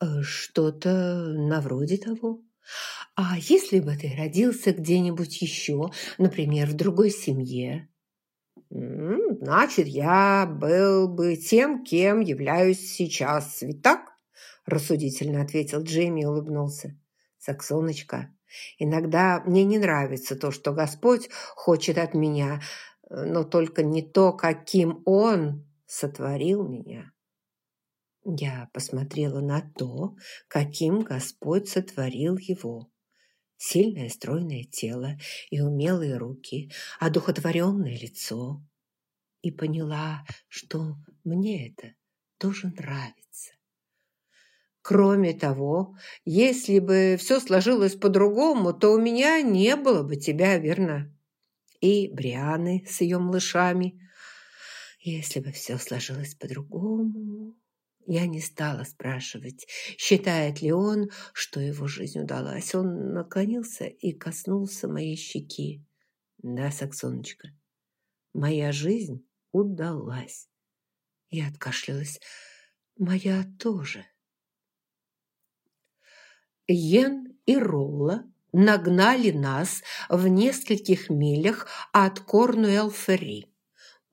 Э, «Что-то на вроде того. А если бы ты родился где-нибудь еще, например, в другой семье?» «Значит, я был бы тем, кем являюсь сейчас, ведь так?» рассудительно ответил Джейми и улыбнулся. «Саксоночка, иногда мне не нравится то, что Господь хочет от меня, но только не то, каким Он сотворил меня». Я посмотрела на то, каким Господь сотворил его. Сильное стройное тело и умелые руки, одухотворенное лицо. И поняла, что мне это тоже нравится. Кроме того, если бы все сложилось по-другому, то у меня не было бы тебя, верно? И Брианы с ее малышами. Если бы все сложилось по-другому... Я не стала спрашивать, считает ли он, что его жизнь удалась. Он наклонился и коснулся моей щеки. Да, Саксоночка, моя жизнь удалась. Я откашлялась. Моя тоже. Йен и Ролла нагнали нас в нескольких милях от Корнуэлл-Ферри.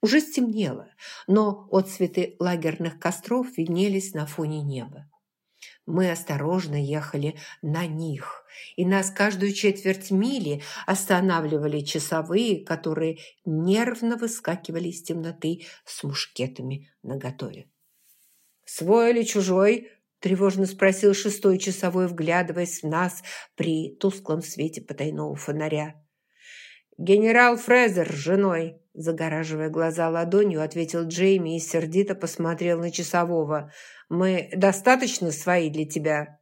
Уже стемнело, но отцветы лагерных костров виднелись на фоне неба. Мы осторожно ехали на них, и нас каждую четверть мили останавливали часовые, которые нервно выскакивали из темноты с мушкетами наготове. «Свой или чужой?» – тревожно спросил шестой часовой, вглядываясь в нас при тусклом свете потайного фонаря. «Генерал Фрезер с женой», загораживая глаза ладонью, ответил Джейми и сердито посмотрел на часового. «Мы достаточно свои для тебя?»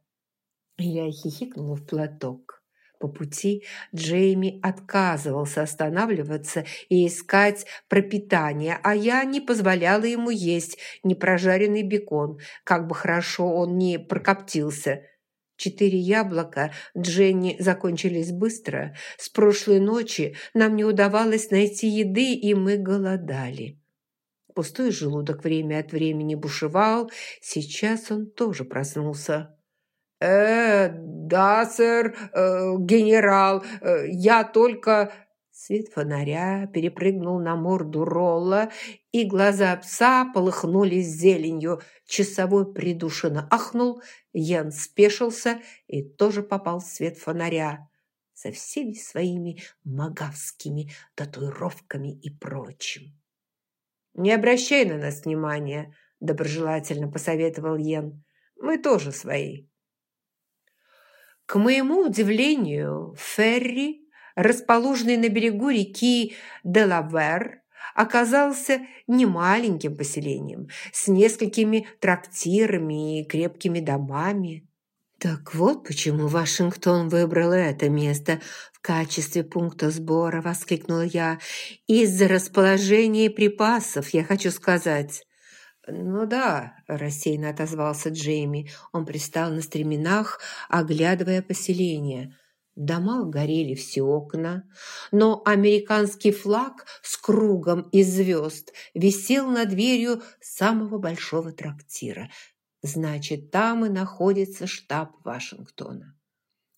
Я хихикнула в платок. По пути Джейми отказывался останавливаться и искать пропитание, а я не позволяла ему есть непрожаренный бекон, как бы хорошо он ни прокоптился – Четыре яблока Дженни закончились быстро. С прошлой ночи нам не удавалось найти еды, и мы голодали. Пустой желудок время от времени бушевал. Сейчас он тоже проснулся. «Э, да, сэр, э, генерал, э, я только...» Свет фонаря перепрыгнул на морду Ролла, и глаза пса полыхнули зеленью. Часовой придушенно ахнул, Ян спешился и тоже попал в свет фонаря со всеми своими магавскими татуировками и прочим. «Не обращай на нас внимания», – доброжелательно посоветовал Йен. «Мы тоже свои». К моему удивлению, Ферри расположенный на берегу реки Делавер, оказался немаленьким поселением с несколькими трактирами и крепкими домами. «Так вот почему Вашингтон выбрал это место в качестве пункта сбора», – воскликнула я. «Из-за расположения припасов, я хочу сказать». «Ну да», – рассеянно отозвался Джейми. Он пристал на стременах, оглядывая поселение – в домах горели все окна, но американский флаг с кругом из звезд висел над дверью самого большого трактира. Значит, там и находится штаб Вашингтона.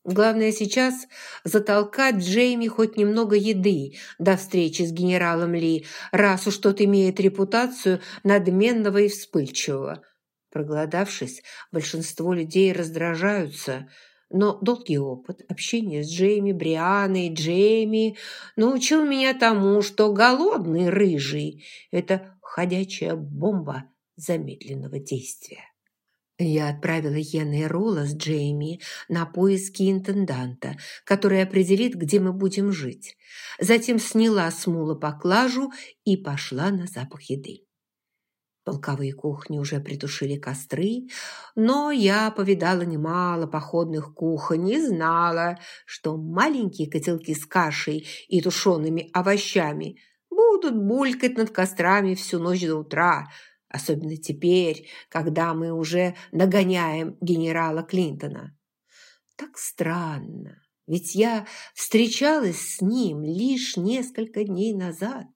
Главное сейчас затолкать Джейми хоть немного еды до встречи с генералом Ли, раз уж тот имеет репутацию надменного и вспыльчивого. Проголодавшись, большинство людей раздражаются – но долгий опыт общения с Джейми, Брианой, Джейми научил меня тому, что голодный рыжий – это ходячая бомба замедленного действия. Я отправила Йена и Ролла с Джейми на поиски интенданта, который определит, где мы будем жить. Затем сняла с мула поклажу и пошла на запах еды. Полковые кухни уже притушили костры, но я повидала немало походных кухонь и знала, что маленькие котелки с кашей и тушеными овощами будут булькать над кострами всю ночь до утра, особенно теперь, когда мы уже нагоняем генерала Клинтона. Так странно, ведь я встречалась с ним лишь несколько дней назад.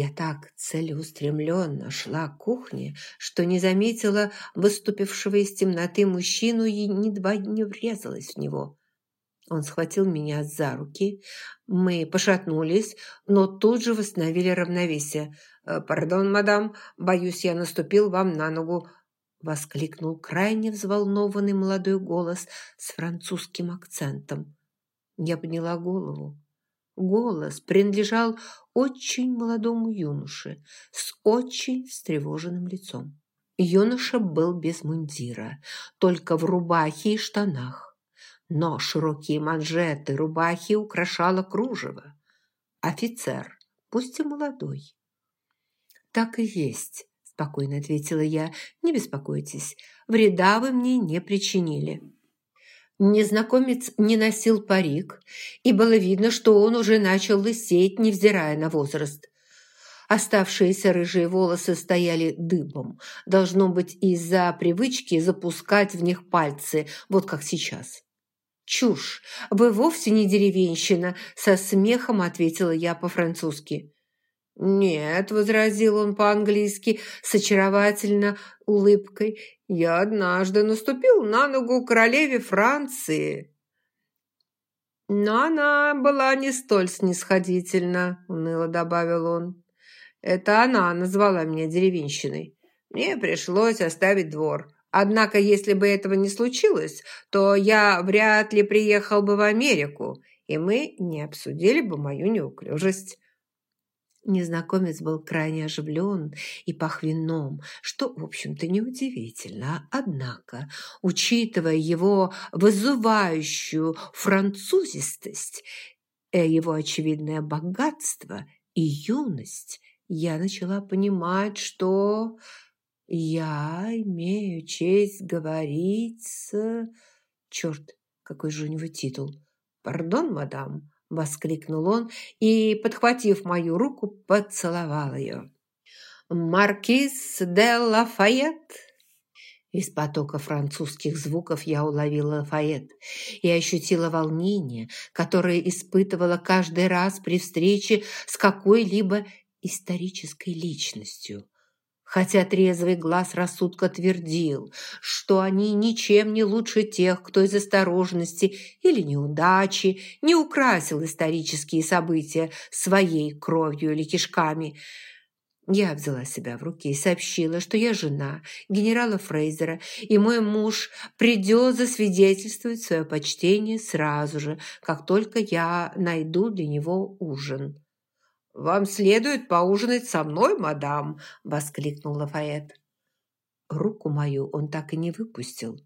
Я так целеустремленно шла к кухне, что не заметила выступившего из темноты мужчину и едва не врезалась в него. Он схватил меня за руки, мы пошатнулись, но тут же восстановили равновесие. «Э, «Пардон, мадам, боюсь, я наступил вам на ногу», – воскликнул крайне взволнованный молодой голос с французским акцентом. Я подняла голову. Голос принадлежал очень молодому юноше с очень встревоженным лицом. Юноша был без мундира, только в рубахе и штанах. Но широкие манжеты рубахи украшало кружево. Офицер, пусть и молодой. «Так и есть», – спокойно ответила я. «Не беспокойтесь, вреда вы мне не причинили». Незнакомец не носил парик, и было видно, что он уже начал лысеть, невзирая на возраст. Оставшиеся рыжие волосы стояли дыбом, должно быть, из-за привычки запускать в них пальцы, вот как сейчас. «Чушь! Вы вовсе не деревенщина!» – со смехом ответила я по-французски. «Нет», – возразил он по-английски с очаровательно улыбкой, «я однажды наступил на ногу королеве Франции». «Но она была не столь снисходительна», – уныло добавил он. «Это она назвала меня деревенщиной. Мне пришлось оставить двор. Однако, если бы этого не случилось, то я вряд ли приехал бы в Америку, и мы не обсудили бы мою неуклюжесть». Незнакомец был крайне оживлен и пах вином, что, в общем-то, неудивительно. Однако, учитывая его вызывающую французистость, э, его очевидное богатство и юность, я начала понимать, что я имею честь говорить с... Черт, какой же у него титул! «Пардон, мадам!» – воскликнул он и, подхватив мою руку, поцеловал ее. «Маркиз де Лафайет!» Из потока французских звуков я уловила Лафайет и ощутила волнение, которое испытывала каждый раз при встрече с какой-либо исторической личностью – хотя трезвый глаз рассудка твердил, что они ничем не лучше тех, кто из осторожности или неудачи не украсил исторические события своей кровью или кишками. Я взяла себя в руки и сообщила, что я жена генерала Фрейзера, и мой муж придет засвидетельствовать свое почтение сразу же, как только я найду для него ужин. «Вам следует поужинать со мной, мадам!» – воскликнул Лафайет. Руку мою он так и не выпустил,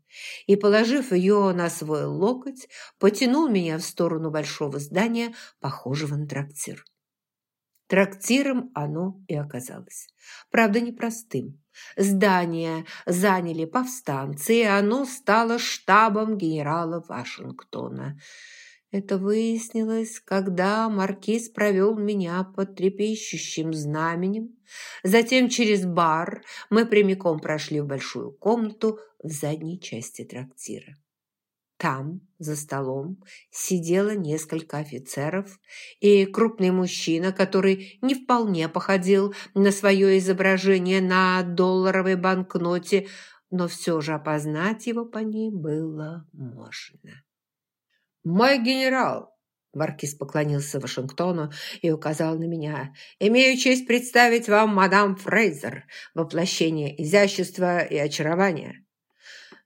и, положив ее на свой локоть, потянул меня в сторону большого здания, похожего на трактир. Трактиром оно и оказалось. Правда, непростым. Здание заняли повстанцы, и оно стало штабом генерала Вашингтона – это выяснилось, когда маркиз провел меня под трепещущим знаменем. Затем через бар мы прямиком прошли в большую комнату в задней части трактира. Там, за столом, сидело несколько офицеров и крупный мужчина, который не вполне походил на свое изображение на долларовой банкноте, но все же опознать его по ней было можно. «Мой генерал!» Маркиз поклонился Вашингтону и указал на меня. «Имею честь представить вам мадам Фрейзер, воплощение изящества и очарования».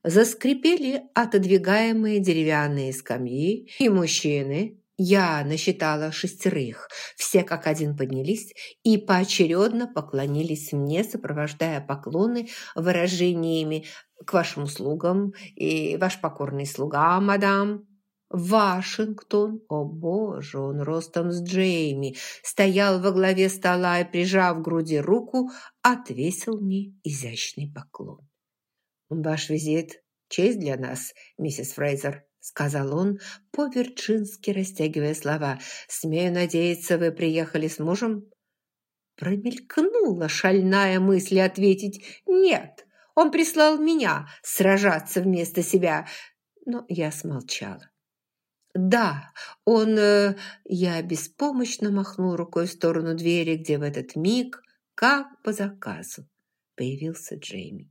Заскрипели отодвигаемые деревянные скамьи, и мужчины, я насчитала шестерых, все как один поднялись и поочередно поклонились мне, сопровождая поклоны выражениями «К вашим услугам» и «Ваш покорный слуга, мадам». Вашингтон, о боже, он ростом с Джейми, стоял во главе стола и, прижав к груди руку, отвесил мне изящный поклон. «Ваш визит – честь для нас, миссис Фрейзер», – сказал он, по-вирджински растягивая слова. «Смею надеяться, вы приехали с мужем?» Промелькнула шальная мысль ответить «нет». Он прислал меня сражаться вместо себя, но я смолчала. Да, он... Э, я беспомощно махнул рукой в сторону двери, где в этот миг, как по заказу, появился Джейми.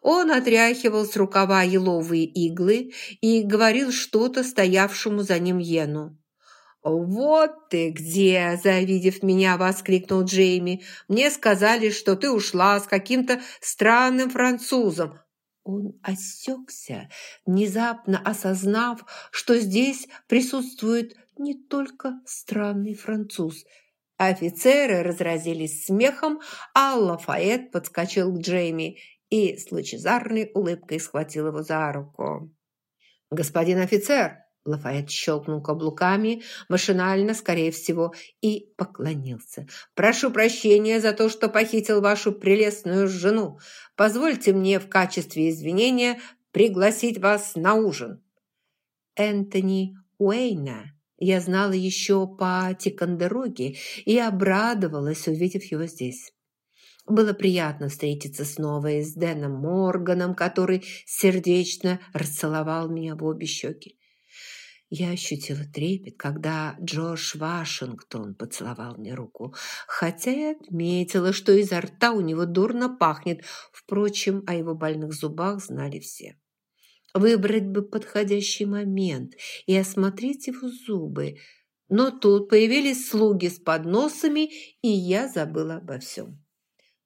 Он отряхивал с рукава еловые иглы и говорил что-то стоявшему за ним Йену. «Вот ты где!» – завидев меня, воскликнул Джейми. «Мне сказали, что ты ушла с каким-то странным французом. Он осекся, внезапно осознав, что здесь присутствует не только странный француз. Офицеры разразились смехом, а Лафайет подскочил к Джейми и с лучезарной улыбкой схватил его за руку. «Господин офицер!» Лафайет щелкнул каблуками, машинально, скорее всего, и поклонился. «Прошу прощения за то, что похитил вашу прелестную жену. Позвольте мне в качестве извинения пригласить вас на ужин». Энтони Уэйна я знала еще по Тикандероге и обрадовалась, увидев его здесь. Было приятно встретиться снова и с Дэном Морганом, который сердечно расцеловал меня в обе щеки. Я ощутила трепет, когда Джош Вашингтон поцеловал мне руку, хотя и отметила, что изо рта у него дурно пахнет. Впрочем, о его больных зубах знали все. Выбрать бы подходящий момент и осмотреть его зубы. Но тут появились слуги с подносами, и я забыла обо всем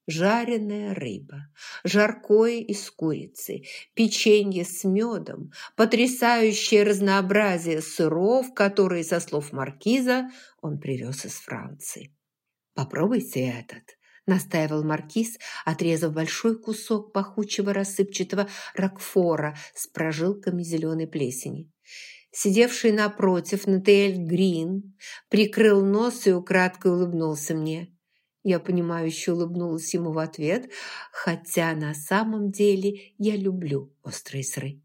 жареная рыба, жаркое из курицы, печенье с медом, потрясающее разнообразие сыров, которые, со слов маркиза, он привез из Франции. «Попробуйте этот», – настаивал маркиз, отрезав большой кусок пахучего рассыпчатого ракфора с прожилками зеленой плесени. Сидевший напротив Натаэль Грин прикрыл нос и украдкой улыбнулся мне – я понимающе улыбнулась ему в ответ, хотя на самом деле я люблю острые сыры.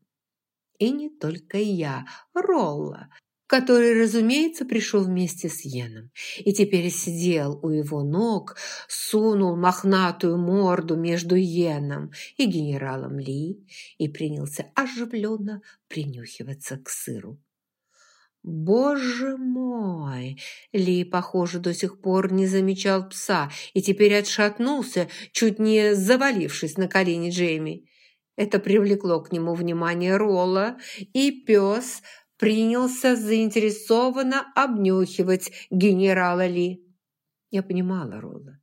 И не только я, Ролла, который, разумеется, пришел вместе с Йеном и теперь сидел у его ног, сунул мохнатую морду между Йеном и генералом Ли и принялся оживленно принюхиваться к сыру. «Боже мой!» Ли, похоже, до сих пор не замечал пса и теперь отшатнулся, чуть не завалившись на колени Джейми. Это привлекло к нему внимание Ролла, и пес принялся заинтересованно обнюхивать генерала Ли. Я понимала Ролла.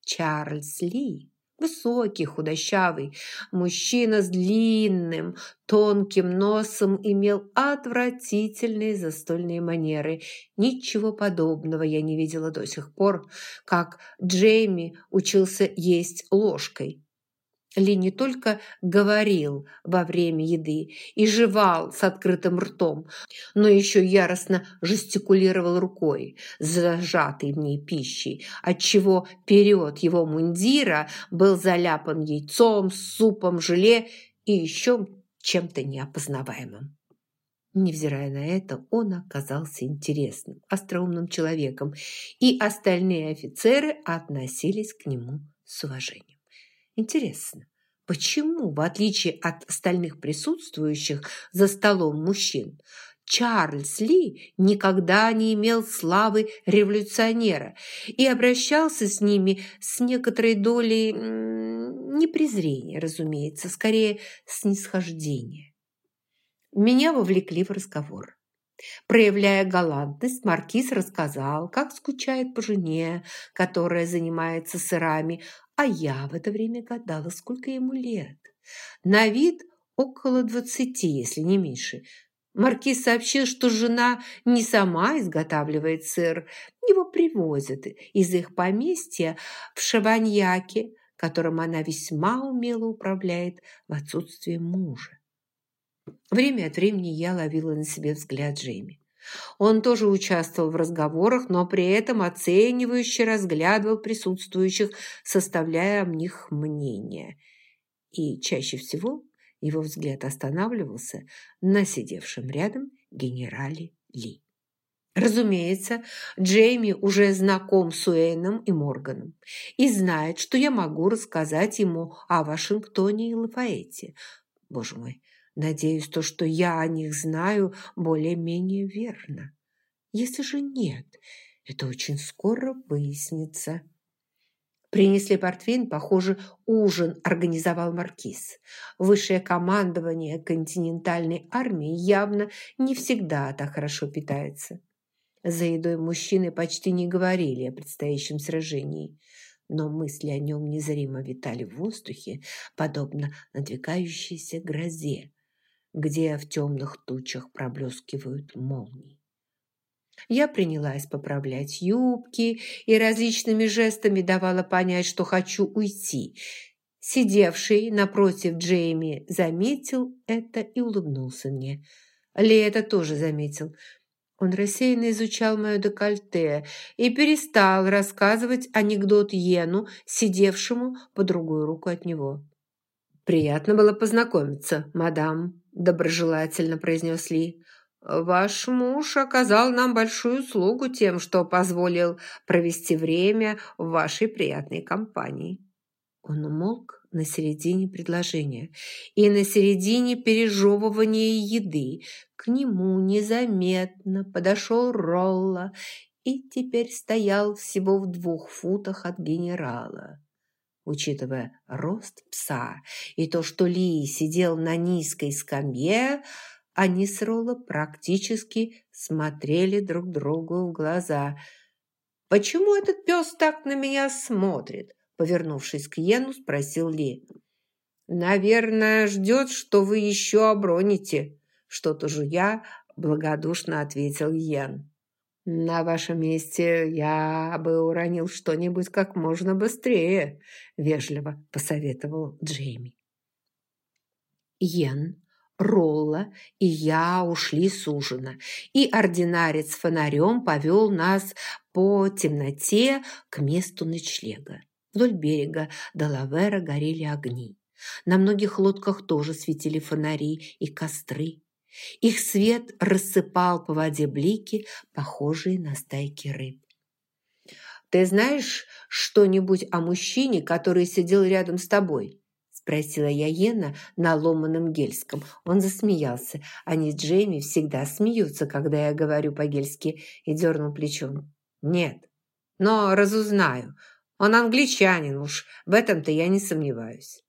Чарльз Ли Высокий, худощавый, мужчина с длинным, тонким носом имел отвратительные застольные манеры. Ничего подобного я не видела до сих пор, как Джейми учился есть ложкой. Ли не только говорил во время еды и жевал с открытым ртом, но еще яростно жестикулировал рукой, зажатой в ней пищей, отчего период его мундира был заляпан яйцом, супом, желе и еще чем-то неопознаваемым. Невзирая на это, он оказался интересным, остроумным человеком, и остальные офицеры относились к нему с уважением. Интересно, почему, в отличие от остальных присутствующих за столом мужчин, Чарльз Ли никогда не имел славы революционера и обращался с ними с некоторой долей не презрения, разумеется, скорее снисхождения. Меня вовлекли в разговор. Проявляя галантность, маркиз рассказал, как скучает по жене, которая занимается сырами, а я в это время гадала, сколько ему лет. На вид около двадцати, если не меньше. Маркиз сообщил, что жена не сама изготавливает сыр. Его привозят из их поместья в Шаваньяке, которым она весьма умело управляет в отсутствие мужа. Время от времени я ловила на себе взгляд Джейми. Он тоже участвовал в разговорах, но при этом оценивающе разглядывал присутствующих, составляя о них мнение. И чаще всего его взгляд останавливался на сидевшем рядом генерале Ли. Разумеется, Джейми уже знаком с Уэйном и Морганом и знает, что я могу рассказать ему о Вашингтоне и Лафаэте. Боже мой, Надеюсь, то, что я о них знаю, более-менее верно. Если же нет, это очень скоро выяснится. Принесли портвейн, похоже, ужин организовал маркиз. Высшее командование континентальной армии явно не всегда так хорошо питается. За едой мужчины почти не говорили о предстоящем сражении, но мысли о нем незримо витали в воздухе, подобно надвигающейся грозе, где в темных тучах проблескивают молнии. Я принялась поправлять юбки и различными жестами давала понять, что хочу уйти. Сидевший напротив Джейми заметил это и улыбнулся мне. Ли это тоже заметил. Он рассеянно изучал мое декольте и перестал рассказывать анекдот Йену, сидевшему по другую руку от него. «Приятно было познакомиться, мадам», – доброжелательно произнес Ли. Ваш муж оказал нам большую услугу тем, что позволил провести время в вашей приятной компании». Он умолк на середине предложения и на середине пережевывания еды. К нему незаметно подошел Ролла и теперь стоял всего в двух футах от генерала. Учитывая рост пса и то, что Ли сидел на низкой скамье, они с Ролло практически смотрели друг другу в глаза. «Почему этот пес так на меня смотрит?» Повернувшись к Йену, спросил Ли. «Наверное, ждет, что вы еще оброните». Что-то жуя, благодушно ответил Йен. «На вашем месте я бы уронил что-нибудь как можно быстрее», вежливо посоветовал Джейми. Йен Ролла и я ушли с ужина, и ординарец фонарем повел нас по темноте к месту ночлега. Вдоль берега Делавера горели огни. На многих лодках тоже светили фонари и костры. Их свет рассыпал по воде блики, похожие на стайки рыб. «Ты знаешь что-нибудь о мужчине, который сидел рядом с тобой?» Спросила я Йена на ломаном гельском. Он засмеялся. Они с Джейми всегда смеются, когда я говорю по-гельски, и дернул плечом. «Нет, но разузнаю. Он англичанин уж, в этом-то я не сомневаюсь».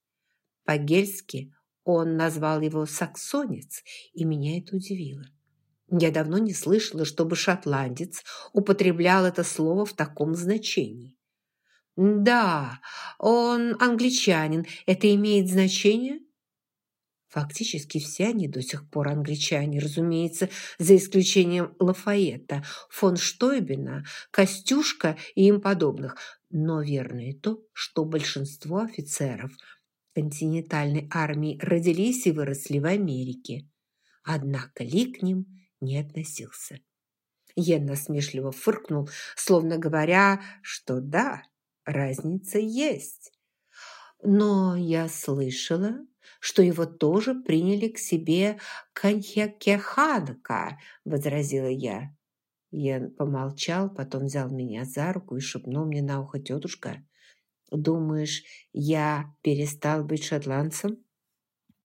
По-гельски он назвал его «саксонец», и меня это удивило. Я давно не слышала, чтобы шотландец употреблял это слово в таком значении. «Да, он англичанин. Это имеет значение?» Фактически все они до сих пор англичане, разумеется, за исключением Лафаэта, фон Штойбена, Костюшка и им подобных. Но верно и то, что большинство офицеров континентальной армии родились и выросли в Америке. Однако Ли к ним не относился. Йен насмешливо фыркнул, словно говоря, что да, разница есть. Но я слышала, что его тоже приняли к себе Канхекеханка, возразила я. Я помолчал, потом взял меня за руку и шепнул мне на ухо тетушка. «Думаешь, я перестал быть шотландцем?»